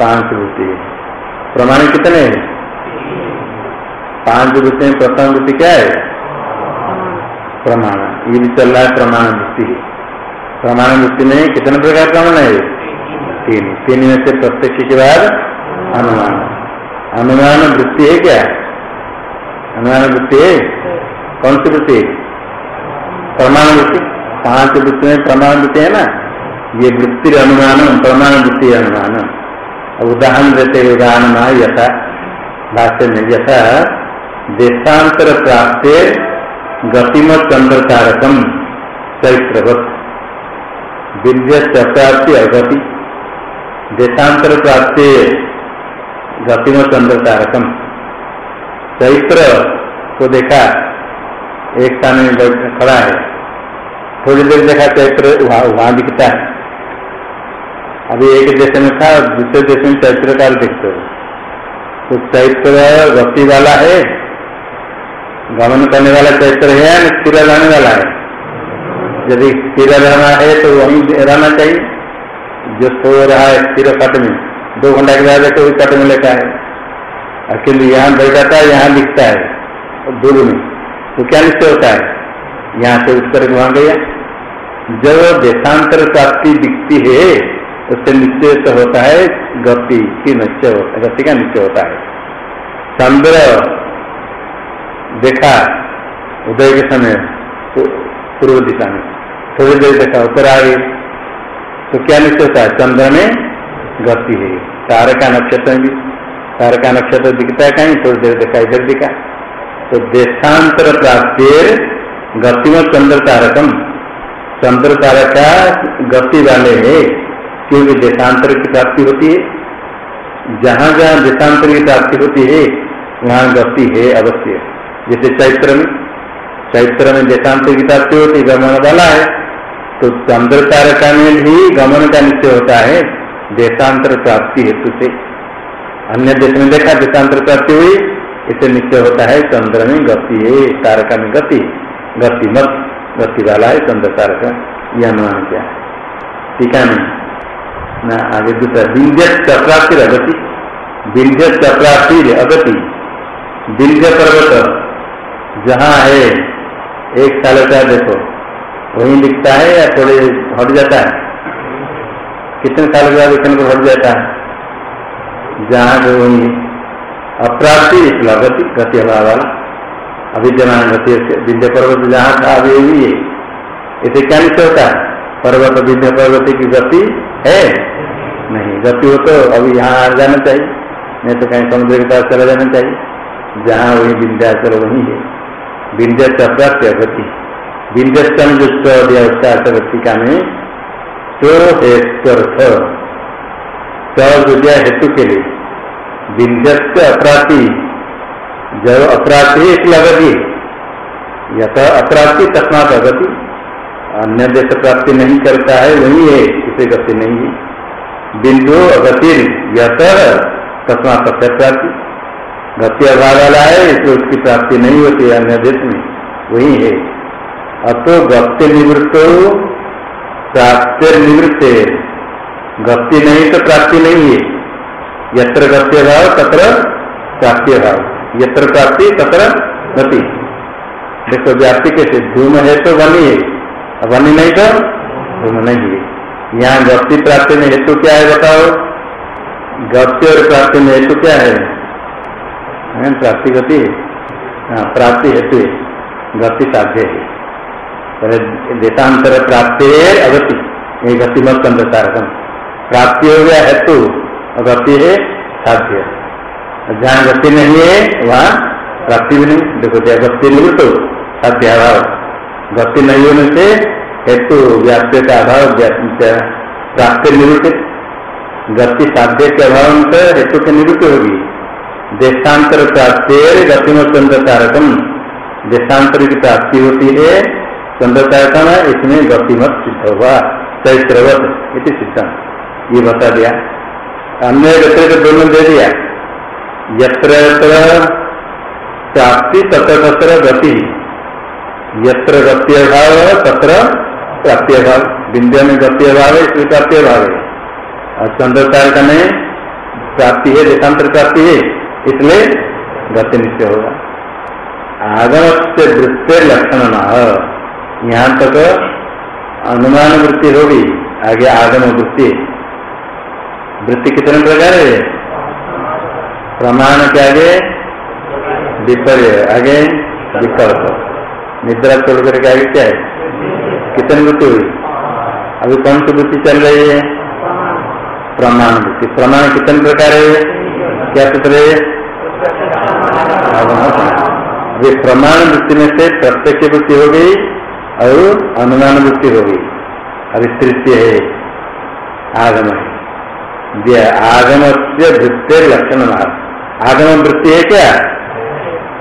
पाँच वृत्ति प्रमाण कितने हैं? पाँच वृत्ति में प्रथम वृत्ति क्या है? प्रमाण। ये चल रहा है प्रमाण वृत्ति। प्रमाण वृत्ति में कितने प्रकार प्रमाण है? तीन। तीन में से प्रत्यक्ष के बाद अनुमान। अनुमान वृत्ति है क्या? अनुमान वृत्ति है? कौन सी वृत्ति? प्रमाण वृत्ति। पाँच वृत्ति में प्रमाण वृत्ति है ना? ये वृत्ति अनुमान, प्रमाण वृत्ति अनुमान। उदाहरण देते उदाहरण में यथा भाष्य में यथा देशांतर प्राप्त गतिमत चंद्र तारकम चैत्रवत। विद्य प्राप्ति अगति देशांतर प्राप्त गतिमत चंद्र तारकम चैत्र को देखा एक स्थान में खड़ा है। थोड़ी देर देखा चैत्र वहाँ दिखता है। अभी एक देश में था, दूसरे देश में चैत्र काल दिखते हो। तो चैत्र गति वाला है, गमन करने वाला चैत्र है या स्थिर रहने वाला है। यदि स्थिर रहना है तो वहीं रहना चाहिए। जो सो रहा है स्थिर कट में, दो घंटा के बाद कोई कट में लेता है। अकेले यहाँ बैठा था यहाँ दिखता है दूर में तो क्या निश्चय होता है? यहाँ से उत्तर वहाँ गया। जब देशांतर प्राप्ति दिखती है उससे निश्चय तो होता है गति की निश्चय गति का निश्चय होता है। चंद्र देखा उदय के समय पूर्व दिशा में। थोड़ी देर देखा, उत्तर आ तो क्या निश्चय होता है? चंद्र में गति है। तार का नक्षत्र भी तार का नक्षत्र दिखता है कहीं थोड़ी देर देखा, इधर दिखा। तो देशांतर प्राप्त गतिमत चंद्र तारकम। चंद्र तारका गति वाले है। क्योंकि देशांतर की प्राप्ति होती है। जहाँ जहाँ देशांतर की प्राप्ति होती है, वहाँ गति है अवश्य। जैसे चैत्र में चैत्र में देशांतर की प्राप्ति होती गमन वाला है तो चंद्र तारका में भी गमन का निश्चय होता है, देशांतर प्राप्ति हेतु से। अन्य देश में देखा, देशांतर प्राप्ति हुई, इसे निश्चय होता है, चंद्र में गति है, तारका में गति गति मत गति वाला है चंद्र तारका यह अनुमान क्या है। टीका में ना आगे दूसरा विंध्य चप्राप्ति अगति विंध्य चप्राप्ति अगति पर्वत, जहाँ है, एक साल का देखो, वही लिखता है या थोड़े हट जाता है? कितने साल के बाद को हट जाता है? जहाँ जो वही अप्राप्ति गति गति हवा वाला। अविद्यमान गति विद्या पर्वत जहाँ था, अभी भी है। इसे क्या निश्चय होता है पर्वत विद्या पर्वत की गति है। नहीं। गति हो तो अभी यहाँ आ जाना चाहिए। नहीं तो कहीं समुद्र के पास चला जाना चाहिए। जहाँ वही विंध्याचल वही है। विंध्याचल अप्राप्य गति विंध्यस्तम जो दिया उसका टीका में तो हेत्वर्थ दिया हेतु के लिए। विंध्य अपराधी जब अपराधी इसलिए अगति यथ अपराधी तस्मात अगति अन्य देश प्राप्ति नहीं करता है, वही है। इसे गति नहीं है। बिंदु अगति यथ तस्मात सत्य प्राप्ति। गति अभाव वाला है तो उसकी प्राप्ति नहीं होती अन्य देश में। वही है। अतो गति निवृत्त प्राप्ति निवृत्त गति नहीं तो प्राप्ति नहीं है। यत्र गति अभाव तत्र प्राप्ति अभाव यत्र प्राप्ति, तत्र गति। देखो, व्याप्ति कैसे? धूम है तो बनी है। बनी नहीं तो धूम नहीं है। यहाँ गति प्राप्ति में हेतु क्या है बताओ? गति और प्राप्ति में हेतु क्या है? प्राप्ति गति? हाँ प्राप्ति हेतु गति साध्य है। पहले देशांतर प्राप्ति अगति। ये गति मत कंधकारकम प्राप्ति हो गया हेतु और गति है, साध्य। जहाँ गति नहीं है, वहाँ प्राप्ति भी नहीं। देखो गति नहीं तो साध्य अभाव। गति नहीं होने से हेतु व्याप्य का अभाव प्राप्ति निवृत्त? गति साध्य के अभाव से हेतु की निवृत्ति होगी। देशांतर प्राप्ति गतिमत कारकम देशांतर की प्राप्ति होती है चंद्रकायतन इसमें गतिमत सिद्ध हुआ चैत्रवत इति सिद्धम ये बता दिया। अन्य व्यतिरिक दोनों दे दिया। यत्र प्राप्ति, तत्र तत्र गति। यत्र गति अभाव, तत्र प्राप्ति अभाव बिंदु में गति अभाव है इसलिए प्राप्ति अभाव है। और चंद्रकार में प्राप्ति है, देशांतर प्राप्ति है इसलिए गति निश्चय होगा। आगम से वृत्ति लक्षण न यहाँ तक अनुमान वृत्ति होगी, आगे आगम वृत्ति। वृत्ति कितने प्रकार है? प्रमाण के आगे विपर्य, आगे विकल्प निद्रा छोड़ करके आगे क्या है? कितनी वृत्ति हुई अभी कौन सी वृत्ति चल रही है? प्रमाण वृत्ति प्रमाण कितने प्रकार है? क्या सूत्र है? प्रमाण वृत्ति में से प्रत्यक्ष वृत्ति हो गई और अनुमान वृत्ति होगी अभी तृतीय है, आगम है। आगम से वृत्ति लक्षण आगम वृत्ति है क्या?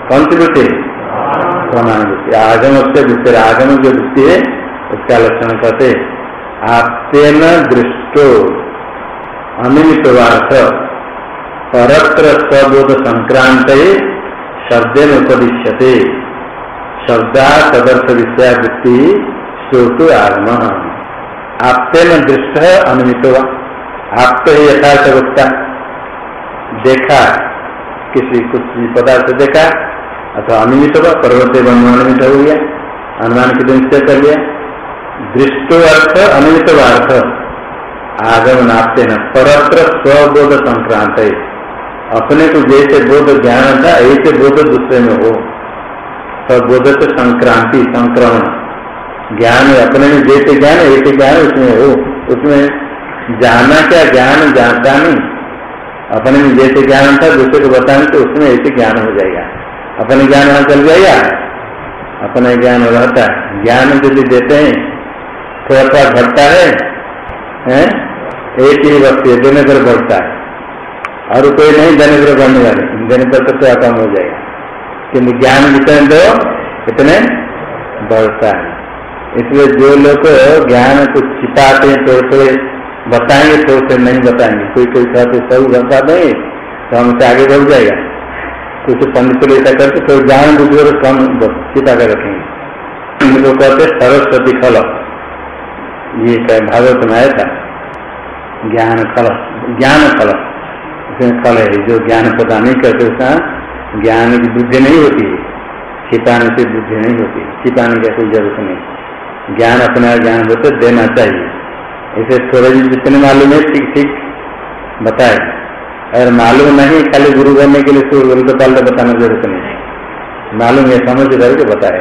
कौन सी वृत्ति? प्रमाण वृत्ति। आगम से वृत्ति। आगम जो वृत्ति है उसका लक्षण कहते आप्तेन दृष्टो अनिमितवार्थ परत्र स्वबोध संक्रांत शब्द उपदिश्यते। शब्दा तदर्थ विषयावृत्ति श्रोतु आगम आपते न दृष्ट है अनुमित आप तो यथार्थ वक्ता देखा, किसी कुछ पदार्थ देखा, अथवा अनुमित हुआ पर्वत बन अनुमित हो गया अनुमान के दिन से कर लिया। दृष्टो अर्थ आगम नापते न, परत्र स्वबोध संक्रांत है। अपने को जैसे बोध ज्ञान था, ऐसे बोध दूसरे में हो। बोध से संक्रांति, संक्रमण। ज्ञान अपने में जैसे ज्ञान ऐसे ज्ञान उसमें हो। उसमें जाना क्या ज्ञान, जानता नहीं। अपने में जैसे ज्ञान था, दूसरे को बताने तो उसमें ऐसे ज्ञान हो जाएगा। अपने ज्ञान वहाँ चल जाएगा। अपने ज्ञान रहता है। ज्ञान यदि देते हैं। थोड़ा घटता है, है? एक ही वक्त देने पर बढ़ता है। और कोई नहीं देने पर बढ़ने वाले। देने पर तो थोड़ा कम हो जाएगा। किन्तु ज्ञान विषय दो इतने बढ़ता है। इसलिए जो लोग ज्ञान को छिपाते हैं थोड़े थोड़े बताएँगे थोड़े से नहीं बताएँगे। कोई कोई कहते सब बता देंगे तो हमसे आगे बढ़ जाएगा। कुछ पंडित ऐसा करते तो ज्ञान और कम छिपा कर रखेंगे। उनको कहते सरस्वती फल ये भागवत में आया था, ज्ञान फल ज्ञान फल इसमें फल है जो ज्ञान पता नहीं करते उसका, ज्ञान की बुद्धि नहीं होती है। छिपाने से बुद्धि नहीं होती छिपाने की कोई ज़रूरत नहीं। ज्ञान अपना ज्ञान होते देना चाहिए। इसे जी जितने मालूम है, ठीक ठीक बताए। अगर मालूम नहीं, खाली गुरु बनने के लिए गुरु को पहले बताना ज़रूरत नहीं। मालूम है, समझ करके बताए।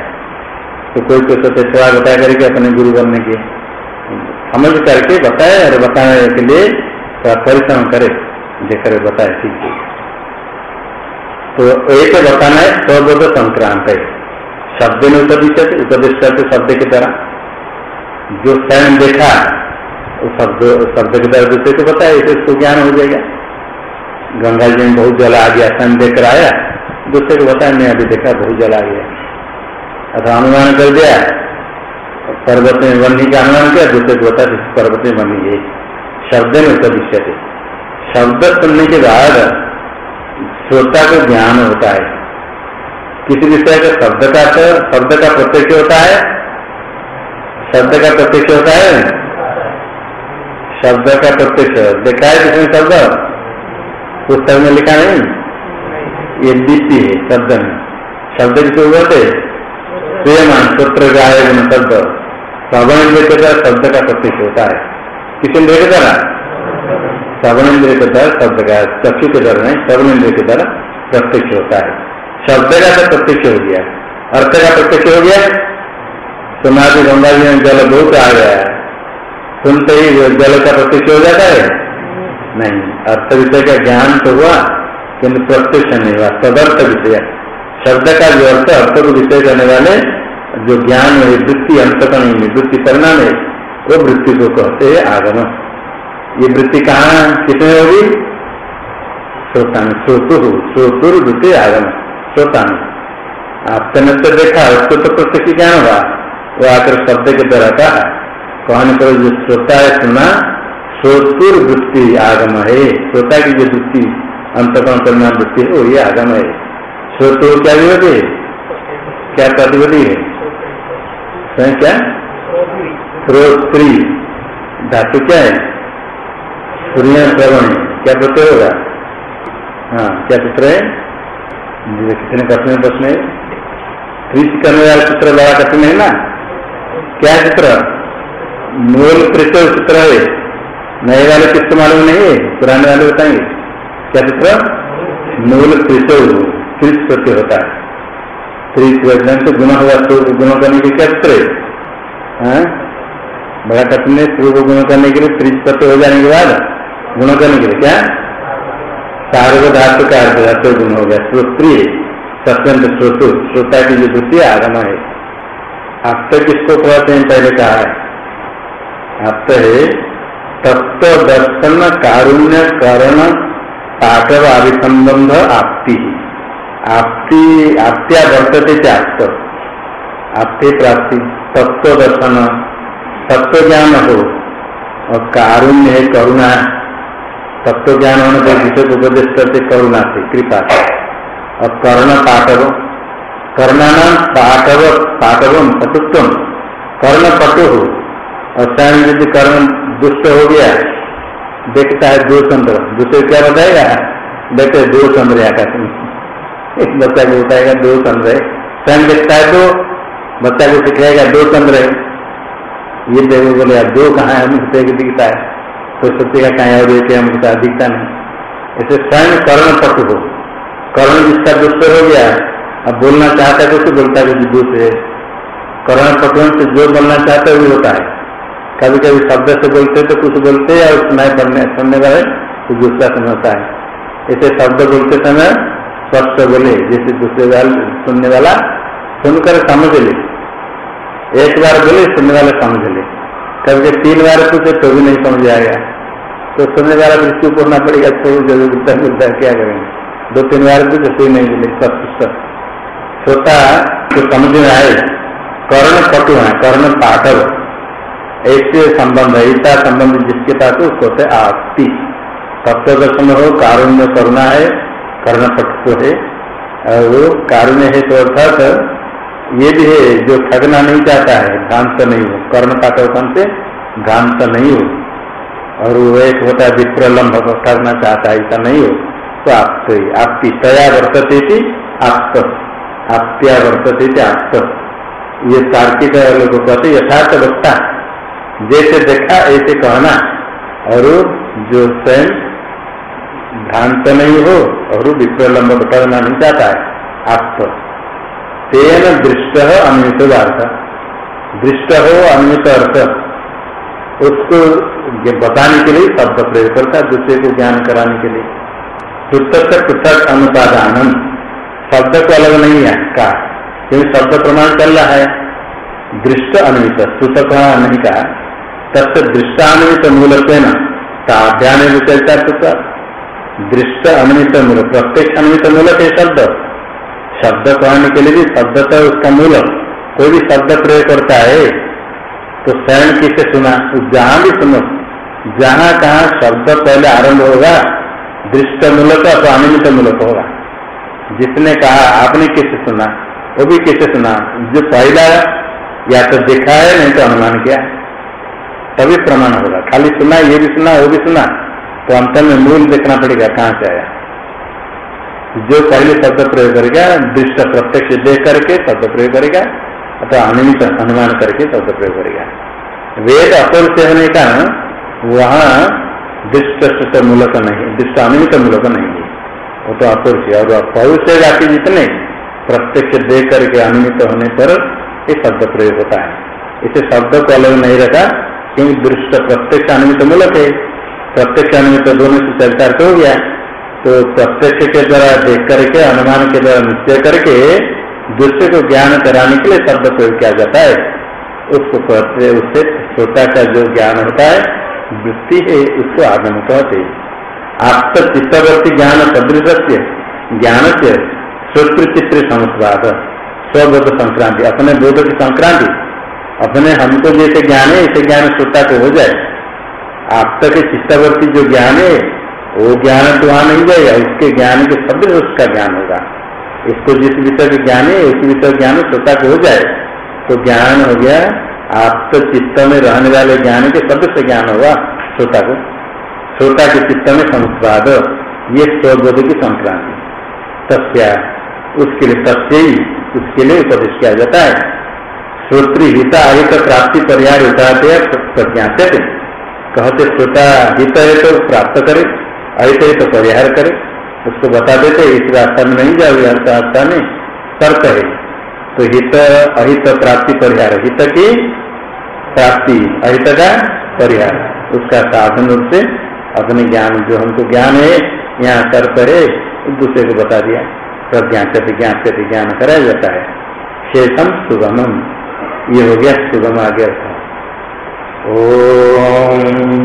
तो कोई तो सोचे, थोड़ा बताया करके अपने गुरु बनने के। समझ करके बताए और बताने के लिए परिश्रम करे देख कर बताए, ठीक ठीक तो एक बताना है स्वबोध संक्रांत है। शब्द में उपदिष्ट उपदेश करते शब्द की तरह। जो स्वयं देखा, वो शब्द शब्द की तरह दूसरे को बताया इसे उसको ज्ञान हो जाएगा। गंगा जी में बहुत जल आ गया, स्वयं देख कर आया, दूसरे को बताया मैं अभी देखा, बहुत जल आ गया। अथवा अनुमान कर दिया पर्वत में बनने का अनुमान किया दूसरे को बताया पर्वत में बनी है शब्द में उपदिष्ट शब्द सुनने के बाद श्रोता को ज्ञान होता है। किसी विषय का शब्द का शब्द का प्रत्यक्ष होता है। शब्द का प्रत्यक्ष होता है। शब्द का प्रत्यक्ष। देखा है जिसमें शब्द? पुस्तक में लिखा नहीं? ये दीप्ति है, शब्द में। शब्द की ज़रूरत है स्वयं सूत्र गाय शब्द। श्रवण द्वारा शब्द का प्रत्यक्ष होता है। किस इंद्रिय के द्वारा श्रवण इंद्रिय के द्वारा शब्द का, चक्षु के द्वारा नहीं श्रवण इंद्रिय के द्वारा प्रत्यक्ष होता है। शब्द का तो प्रत्यक्ष हो गया। अर्थ का प्रत्यक्ष हो गया। समाधि गंगा जी में जल बहुत आ गया सुनते ही जल का प्रत्यक्ष हो जाता है? नहीं। अर्थ विषय का ज्ञान तो हुआ, किंतु प्रत्यक्ष नहीं हुआ, तदर्थ विषय। शब्द का जो अर्थ अर्थ को विषय करने वाले जो ज्ञान है वृत्ति, अंतकरण वृत्ति, परिणाम है वो वृत्ति को कहते हैं आगम। ये वृत्ति कहाँ कितने होगी? श्रोता श्रोतु, श्रोतुर वृत्ति आगम। में आपने तो देखा, उसको तो प्रत्यक्ष ज्ञान हुआ वो आकर शब्द के द्वारा कहा कहने पर जो श्रोता है सुना श्रोतुर वृत्ति आगम है। श्रोता की जो वृत्ति, अंतकरण, परिणाम वृत्ति है, वो ये आगम है। श्रोतुर क्या विरोधी है? क्या प्रतिविधि है? स्वयं क्या? श्रोत्री धातु क्या है? सूर्य श्रवण। क्या प्रत्यय होगा? हाँ क्या सूत्र है? कितने कठिन प्रश्न है कृषि करने वाला सूत्र बड़ा कठिन है ना? क्या चित्र मूल कृष्ण चित्र है। नए वाले किस्त मालूम नहीं है? पुराने वाले बताएँगे। क्या चित्र मूल कृष्ण त्रिश प्रत्यय होता है? त्रिश तो गुण हुआ तो गुण करने के क्या चित्र है? बड़ा कठिन है पूर्व गुण करने के लिए त्रिश प्रत्यय हो जाने के बाद गुण करने के लिए क्या? सार्व धातु का अर्थ गुण हो गया। श्रोत्री सत्यंत श्रोतु श्रोता की जो द्वितीय आगम है। आप किसको कहते हैं? पहले कहा है। आप है तत्व दर्शन कारुण्य करण पाठव आविसंबंध आपती। आपती, आप्त्या वर्तते त्याप्त आपते। प्राप्ति तत्व दर्शन तत्व ज्ञान हो। और कारुण्य है, करुणा तत्व ज्ञान होने पर को उपदेश करते, करुणा से, कृपा से। और कर्ण पाठव कर्णाना पाठव, पाठवम पटुत्व कर्ण पटु हो। और स्वयं यदि कर्ण दुष्ट हो गया, देखता है दो चंद्र। दूसरे क्या बताएगा? देखते दो चंद्र आकाश में। एक बच्चा को बताएगा दो चंद्र है। स्वयं देखता है तो बच्चा को सिखाएगा, दो चंद्र है ये देखो, बोले दो कहाँ है? हमको दिखता है। तो सत्य का कहा और एक हमको दिखता नहीं। ऐसे स्वयं कर्ण पटु हो। कर्ण जिसका दुष्ट हो गया, अब बोलना चाहता है तो बोलता है दूसरे करण पटवन से जो बोलना चाहता है, वो होता है। कभी कभी शब्द से बोलते तो कुछ बोलते हैं और सुनाई पढ़ने सुनने वाले तो दूसरा समझता है। ऐसे शब्द बोलते समय स्पष्ट बोले, जैसे दूसरे वाले सुनने वाला सुनकर समझ ले। एक बार बोले, सुनने वाला समझ ले। कभी तीन बार पूछे तो भी नहीं समझ आएगा। तो सुनने वाला दृष्टि बोलना पड़ेगा तो ज़रूर मिलता है क्या करेंगे दो तीन बार पूछे तो नहीं मिले सब श्रोता जो समझ में आए, कर्ण पटु है, कर्ण पाठव। ऐसे संबंध, ऐसा संबंध जिसके पास उसको आस्ती तत्व दर्शन हो, कारुण्य करुणा है कर्ण पटु है। और वो कारुण्य है तो अर्थात ये भी है, जो ठगना नहीं चाहता है, भ्रांत नहीं हो। कर्ण का पाठव से भ्रांत नहीं हो। और वो एक होता है विप्रलम्ब ठगना चाहता है, ऐसा नहीं हो। तो आप, आपकी तया वर्तते थी आप आप्या वर्तते आप्त ये तार्किक लोग कहते यथार्थ वक्ता। जैसे देखा, ऐसे कहना। और जो स्वयं भ्रांत नहीं हो और विप्रलम्ब करना नहीं चाहता है। आप तेन दृष्ट अन्वित अर्थ दृष्ट हो अन्वित अर्थ उसको बताने के लिए, शब्द प्रयोग करता है, दूसरे को ज्ञान कराने के लिए। पृथक पृथक अनुपादान शब्द को अलग नहीं है, कहा। क्योंकि शब्द प्रमाण चल रहा है। दृष्ट अन्वित। सूतक नहीं कहा। तब से दृष्टान्वित मूल से न ताध्यान विचलता दृष्ट अन्वित मूल, प्रत्यक्ष अन्वित मूल है शब्द। शब्द कहने के लिए भी शब्द तो उसका मूल। कोई भी शब्द प्रयोग करता है तो स्वयं किसे सुना? जहाँ भी सुनो। जहाँ कहा शब्द पहले आरंभ होगा, दृष्ट मूलक अथवा अनिमित मूलक होगा। जिसने कहा, आपने किसे सुना? वो भी किसे सुना? जो पहला या तो देखा है नहीं तो अनुमान किया। तभी प्रमाण होगा। खाली सुना, ये भी सुना, वो भी सुना। तो अंत में मूल देखना पड़ेगा कहाँ से आया। जो पहले शब्द प्रयोग करेगा, दृष्ट प्रत्यक्ष देख करके शब्द प्रयोग करेगा, अथवा अनिमित अनुमान करके शब्द प्रयोग करेगा। वेद अपर से होने का वहाँ दृष्ट मूलक नहीं, दृष्ट अनिमित मूलक नहीं है। वो तो अपुरुष और पौरुष जाति जितने प्रत्यक्ष देख करके अनुमित होने पर ये शब्द प्रयोग होता है। इसे शब्द को अलग नहीं रखा, क्योंकि दृष्ट प्रत्यक्ष अनुमित मूलक है। प्रत्यक्ष अनुमित दोनों से चरितार्थ हो गया। तो प्रत्यक्ष के द्वारा देख करके, अनुमान के द्वारा निश्चय करके, दूसरे को ज्ञान कराने के लिए शब्द प्रयोग किया जाता है। उसको कहते उससे छोटा का जो ज्ञान होता है, वृत्ति है, उसको आगम कहते आप तो चित्तवर्ती ज्ञान सदृश ज्ञान से श्रोत्र चित्र समुस्वाद स्वबोध संक्रांति, अपने बोध की संक्रांति। अपने हमको जैसे ज्ञान है, ऐसे ज्ञान श्रोता को हो जाए। आप तक चित्तावर्ती जो ज्ञान है, वो ज्ञान तो वहाँ नहीं जाएगा इसके ज्ञान के शब्द उसका ज्ञान होगा। इसको जिस विषय के ज्ञान है, उस विषय ज्ञान श्रोता को हो जाए तो ज्ञान हो गया, आप तो चित्त में रहने वाले ज्ञान के शब्द से ज्ञान होगा, श्रोता को। श्रोता के चित्त में संस्वाद ये स्वबोध की संक्रांति। तस्या, उसके लिए तस्य ही, उसके लिए उपदेश किया जाता है। श्रोत्री हिता हित प्राप्ति पर्याय उठाते प्रज्ञा से कहते श्रोता हित है तो प्राप्त करे, अहित है तो परिहार करे। उसको बता देते, इस रास्ता में नहीं जाओ रास्ता में तर्क है। तो हित, अहित प्राप्ति परिहार, हित की प्राप्ति, अहित का परिहार। उसका साधन रूप से अपने ज्ञान, जो हमको ज्ञान है, यहाँ तर्क है एक दूसरे को बता दिया। प्रज्ञा से ज्ञान से ज्ञान कराया जाता है। शेषम सुगमम। ये हो गया सुगम आ गया था ओ